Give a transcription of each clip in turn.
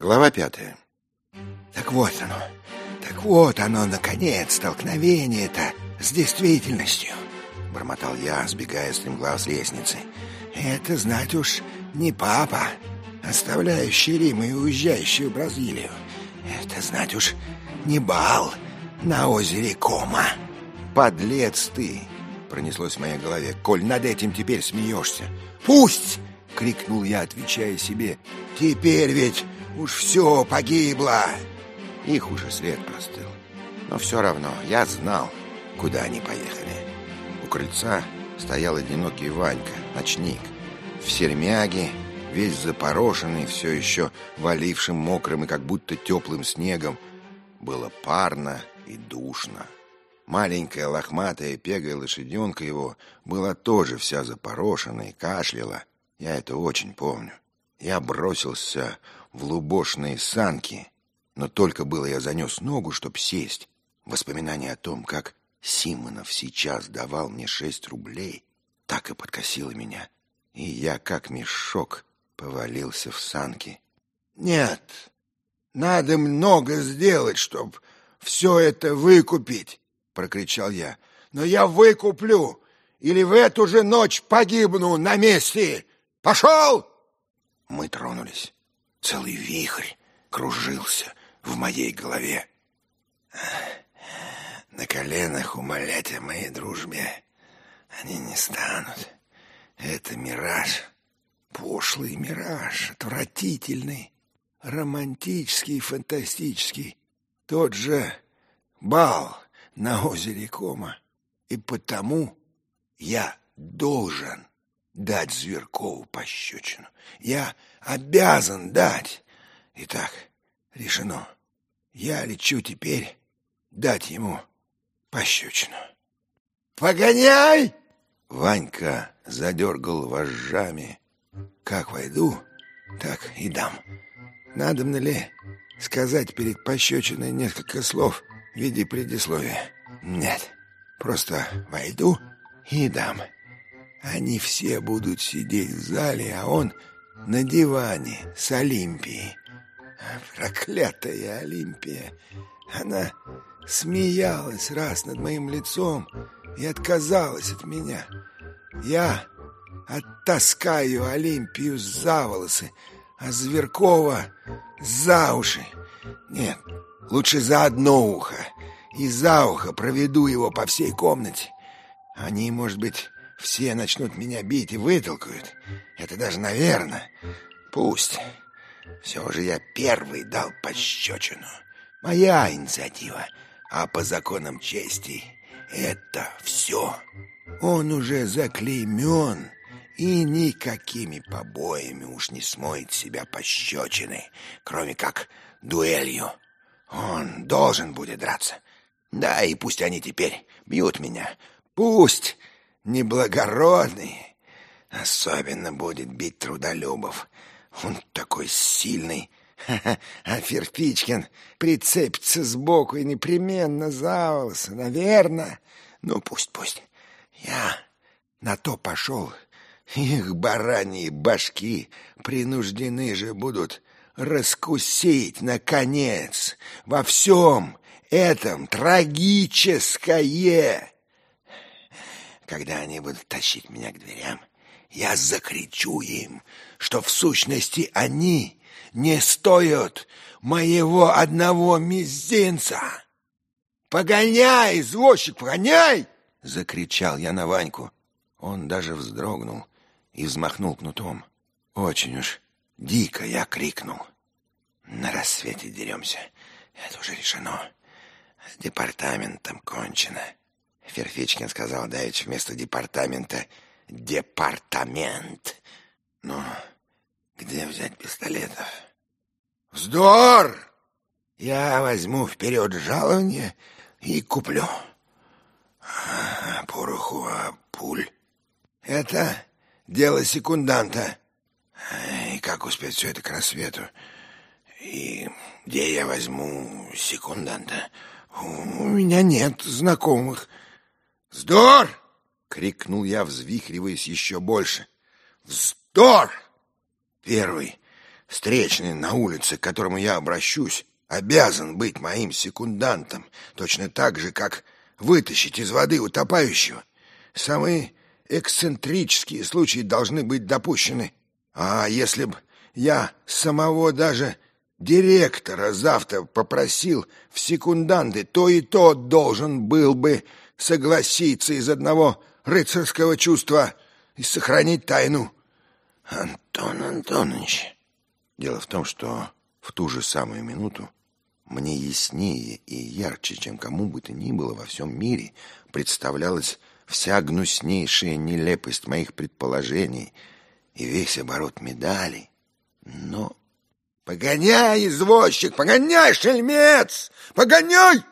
Глава пятая. Так вот оно, так вот оно, наконец, столкновение-то с действительностью, бормотал я, сбегая стремглав с лестницы. Это знать уж не папа, оставляющий Рим и уезжающий в Бразилию. Это знать уж не бал на озере Кома. Подлец ты, пронеслось в моей голове. Коль над этим теперь смеешься. Пусть! крикнул я, отвечая себе. Теперь ведь Уж все погибло. Их уже след простыл. Но все равно я знал, куда они поехали. У крыльца стоял одинокий Ванька, ночник. В сермяге, весь запорошенный, все еще валившим мокрым и как будто теплым снегом. Было парно и душно. Маленькая лохматая пегая лошаденка его была тоже вся запорошена и кашляла. Я это очень помню. Я бросился в лубошные санки, но только было я занес ногу, чтоб сесть. Воспоминание о том, как Симонов сейчас давал мне шесть рублей, так и подкосило меня, и я, как мешок, повалился в санки. «Нет, надо много сделать, чтоб все это выкупить!» — прокричал я. «Но я выкуплю, или в эту же ночь погибну на месте! Пошел!» Мы тронулись. Целый вихрь кружился в моей голове. На коленах умолять о моей дружбе они не станут. Это мираж, пошлый мираж, отвратительный, романтический фантастический. Тот же бал на озере Кома. И потому я должен дать Зверкову пощечину. Я обязан дать. Итак, решено. Я лечу теперь дать ему пощечину. «Погоняй!» Ванька задергал вожжами. «Как войду, так и дам. Надо ли сказать перед пощечиной несколько слов в виде предисловия? Нет, просто войду и дам». Они все будут сидеть в зале, а он на диване с Олимпией. Проклятая Олимпия! Она смеялась раз над моим лицом и отказалась от меня. Я оттаскаю Олимпию за волосы, а Зверкова за уши. Нет, лучше за одно ухо, и за ухо проведу его по всей комнате. Они, может быть, все начнут меня бить и вытолкают. Это даже наверное. Пусть. Все же я первый дал пощечину. Моя инициатива. А по законам чести это все. Он уже заклеймен и никакими побоями уж не смоет себя пощечины, кроме как дуэлью. Он должен будет драться. Да, и пусть они теперь бьют меня. Пусть неблагородный. Особенно будет бить трудолюбов. Он такой сильный. А Ферпичкин прицепится сбоку и непременно за волосы, наверное. Ну, пусть, пусть. Я на то пошел. Их бараньи башки принуждены же будут раскусить, наконец, во всем этом трагическое. Когда они будут тащить меня к дверям, я закричу им, что в сущности они не стоят моего одного мизинца. «Погоняй, извозчик, погоняй!» — закричал я на Ваньку. Он даже вздрогнул и взмахнул кнутом. Очень уж дико я крикнул. «На рассвете деремся. Это уже решено. С департаментом кончено». Ферфичкин сказал давеча вместо департамента «департамент». Ну, где взять пистолетов? Вздор! Я возьму вперед жалование и куплю. Пороху, а пуль. Это дело секунданта. И как успеть все это к рассвету? И где я возьму секунданта? У меня нет знакомых. «Вздор!» — крикнул я, взвихриваясь еще больше. «Вздор!» Первый Встречный на улице, к которому я обращусь, обязан быть моим секундантом, точно так же, как вытащить из воды утопающего. Самые эксцентрические случаи должны быть допущены. А если б я самого даже директора завтра попросил в секунданты, то и тот должен был бы согласиться из одного рыцарского чувства и сохранить тайну. Антон Антонович, дело в том, что в ту же самую минуту мне яснее и ярче, чем кому бы то ни было во всем мире, представлялась вся гнуснейшая нелепость моих предположений и весь оборот медали. Но... «Погоняй, извозчик, погоняй, шельмец! Погоняй!»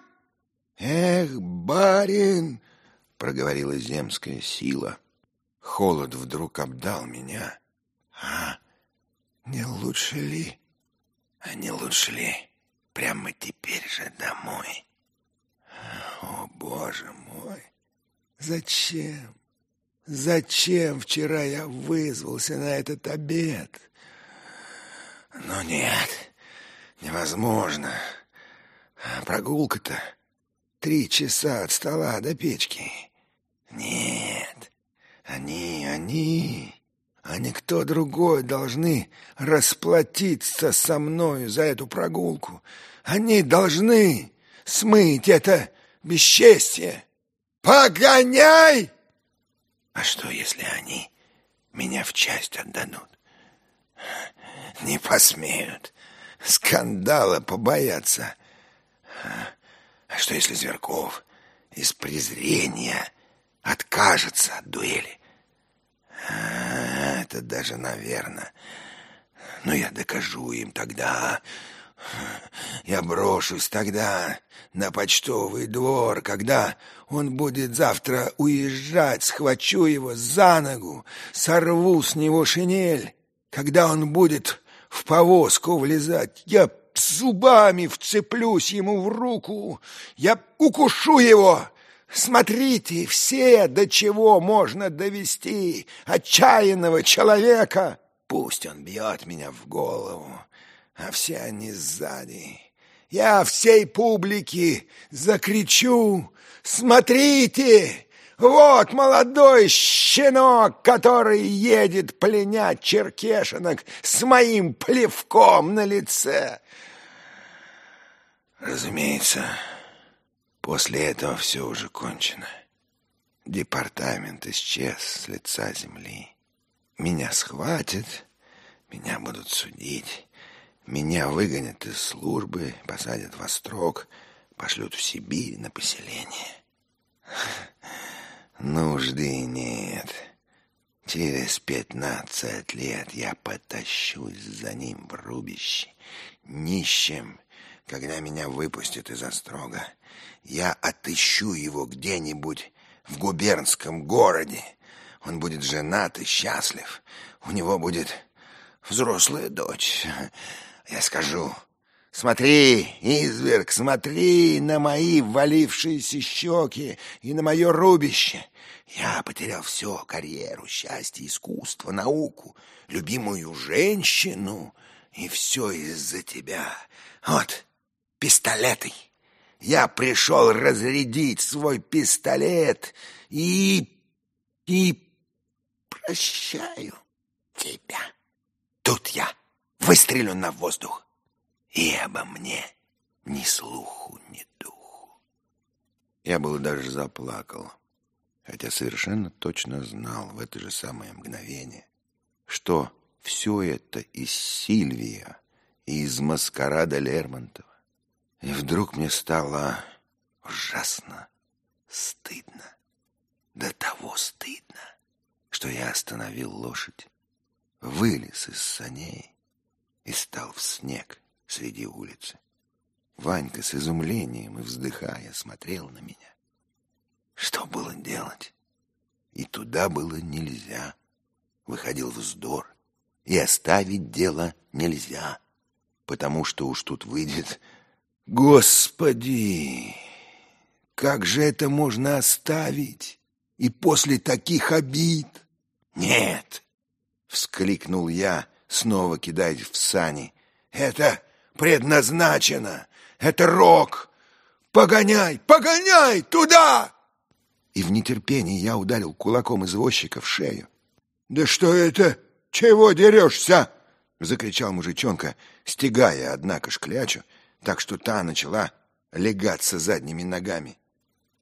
«Эх, барин!» — проговорила земская сила. Холод вдруг обдал меня. «А не лучше ли? А не лучше ли?» прямо теперь же домой. О, боже мой! Зачем? Зачем вчера я вызвался на этот обед? Но нет, невозможно. Прогулка-то три часа от стола до печки. Нет, они, они а никто другой должны расплатиться со мною за эту прогулку. Они должны смыть это бесчестие. Погоняй! А что, если они меня в часть отдадут? Не посмеют. Скандала побоятся. А что, если Зверков из презрения откажется от дуэли? это даже, наверное. Но я докажу им тогда. Я брошусь тогда на почтовый двор, когда он будет завтра уезжать, схвачу его за ногу, сорву с него шинель. Когда он будет в повозку влезать, я зубами вцеплюсь ему в руку, я укушу его, Смотрите все, до чего можно довести отчаянного человека. Пусть он бьет меня в голову, а все они сзади. Я всей публике закричу «Смотрите!» Вот молодой щенок, который едет пленять черкешинок с моим плевком на лице. Разумеется, После этого все уже кончено. Департамент исчез с лица земли. Меня схватят, меня будут судить, меня выгонят из службы, посадят в острог, пошлют в Сибирь на поселение. Нужды нет. Через пятнадцать лет я потащусь за ним в рубище, нищим, когда меня выпустят из острога. Я отыщу его где-нибудь в губернском городе. Он будет женат и счастлив. У него будет взрослая дочь. Я скажу, смотри, изверг, смотри на мои валившиеся щеки и на мое рубище. Я потерял все, карьеру, счастье, искусство, науку, любимую женщину, и все из-за тебя. Вот, пистолеты я пришел разрядить свой пистолет и... и прощаю тебя. Тут я выстрелю на воздух, и обо мне ни слуху, ни духу. Я был даже заплакал, хотя совершенно точно знал в это же самое мгновение, что все это из Сильвия и из маскарада Лермонтова. И вдруг мне стало ужасно стыдно. До того стыдно, что я остановил лошадь, вылез из саней и стал в снег среди улицы. Ванька с изумлением и вздыхая смотрел на меня. Что было делать? И туда было нельзя. Выходил вздор, и оставить дело нельзя, потому что уж тут выйдет Господи, как же это можно оставить? И после таких обид? Нет, вскликнул я, снова кидаясь в сани. «Это предназначено! Это рок! Погоняй, погоняй туда!» И в нетерпении я ударил кулаком извозчика в шею. «Да что это? Чего дерешься?» — закричал мужичонка, стегая, однако, шклячу, так что та начала легаться задними ногами.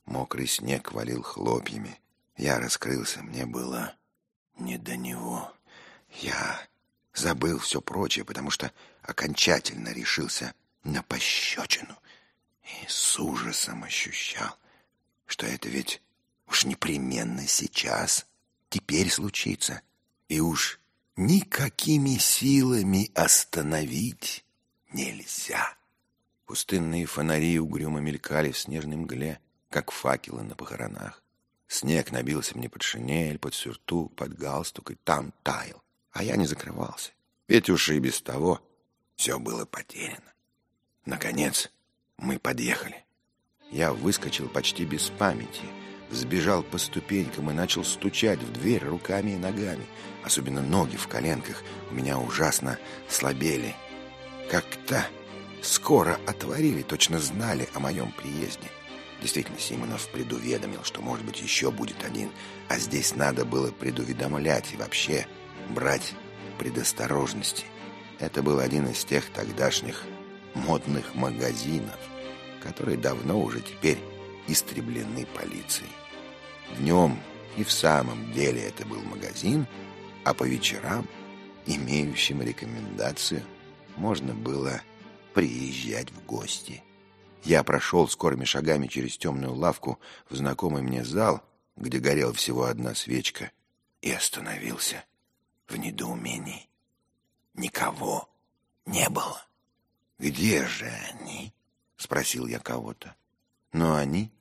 Мокрый снег валил хлопьями. Я раскрылся, мне было не до него. Я забыл все прочее, потому что окончательно решился на пощечину и с ужасом ощущал, что это ведь уж непременно сейчас, теперь случится, и уж никакими силами остановить нельзя. Пустынные фонари угрюмо мелькали в снежной мгле, как факелы на похоронах. Снег набился мне под шинель, под сюртук, под галстук и там таял, а я не закрывался. Ведь уж и без того все было потеряно. Наконец мы подъехали. Я выскочил почти без памяти, взбежал по ступенькам и начал стучать в дверь руками и ногами. Особенно ноги в коленках у меня ужасно слабели. Как-то скоро отворили, точно знали о моем приезде. Действительно, Симонов предуведомил, что, может быть, еще будет один. А здесь надо было предуведомлять и вообще брать предосторожности. Это был один из тех тогдашних модных магазинов, которые давно уже теперь истреблены полицией. Днем и в самом деле это был магазин, а по вечерам, имеющим рекомендацию, можно было приезжать в гости. Я прошел скорыми шагами через темную лавку в знакомый мне зал, где горела всего одна свечка, и остановился в недоумении. Никого не было. «Где же они?» — спросил я кого-то. Но они,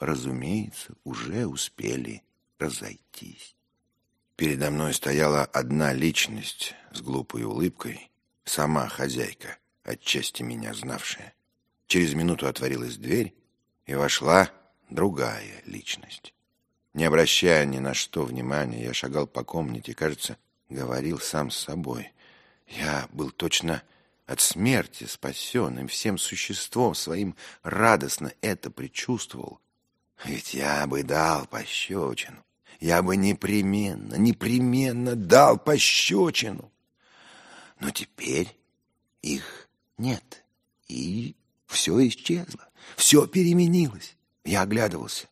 разумеется, уже успели разойтись. Передо мной стояла одна личность с глупой улыбкой, сама хозяйка, отчасти меня знавшая. Через минуту отворилась дверь, и вошла другая личность. Не обращая ни на что внимания, я шагал по комнате, кажется, говорил сам с собой. Я был точно от смерти спасенным, всем существом своим радостно это предчувствовал. Ведь я бы дал пощечину, я бы непременно, непременно дал пощечину. Но теперь их нет, и все исчезло, все переменилось. Я оглядывался.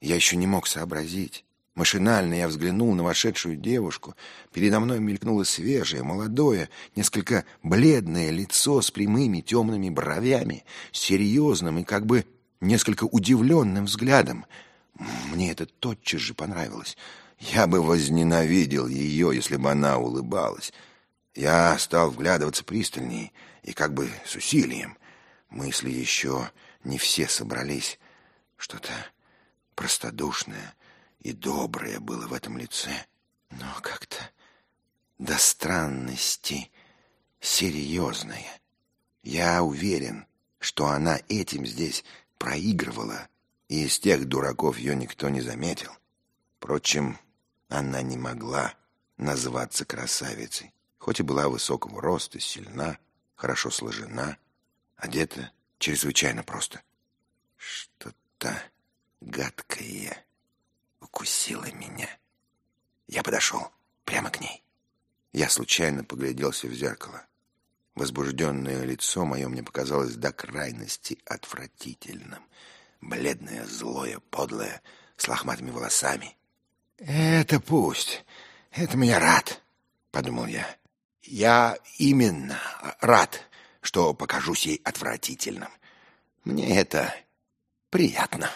Я еще не мог сообразить. Машинально я взглянул на вошедшую девушку. Передо мной мелькнуло свежее, молодое, несколько бледное лицо с прямыми темными бровями, серьезным и как бы несколько удивленным взглядом. Мне это тотчас же понравилось. Я бы возненавидел ее, если бы она улыбалась. Я стал вглядываться пристальнее и как бы с усилием. Мысли еще не все собрались. Что-то простодушное и доброе было в этом лице, но как-то до странности серьезное. Я уверен, что она этим здесь проигрывала, и из тех дураков ее никто не заметил. Впрочем, она не могла называться красавицей, хоть и была высокого роста, сильна, хорошо сложена, Одета чрезвычайно просто. Что-то гадкое укусило меня. Я подошел прямо к ней. Я случайно погляделся в зеркало. Возбужденное лицо мое мне показалось до крайности отвратительным. Бледное, злое, подлое, с лохматыми волосами. «Это пусть. Этому я рад», — подумал я. «Я именно рад» что покажусь ей отвратительным. Мне это приятно.